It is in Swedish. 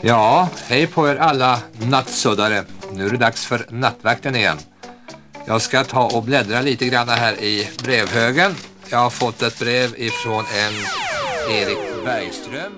Ja, hej på er alla nattsuddare. Nu är det dags för nattvakten igen. Jag ska ta och bläddra lite grann här i brevhögen. Jag har fått ett brev ifrån en Erik Bergström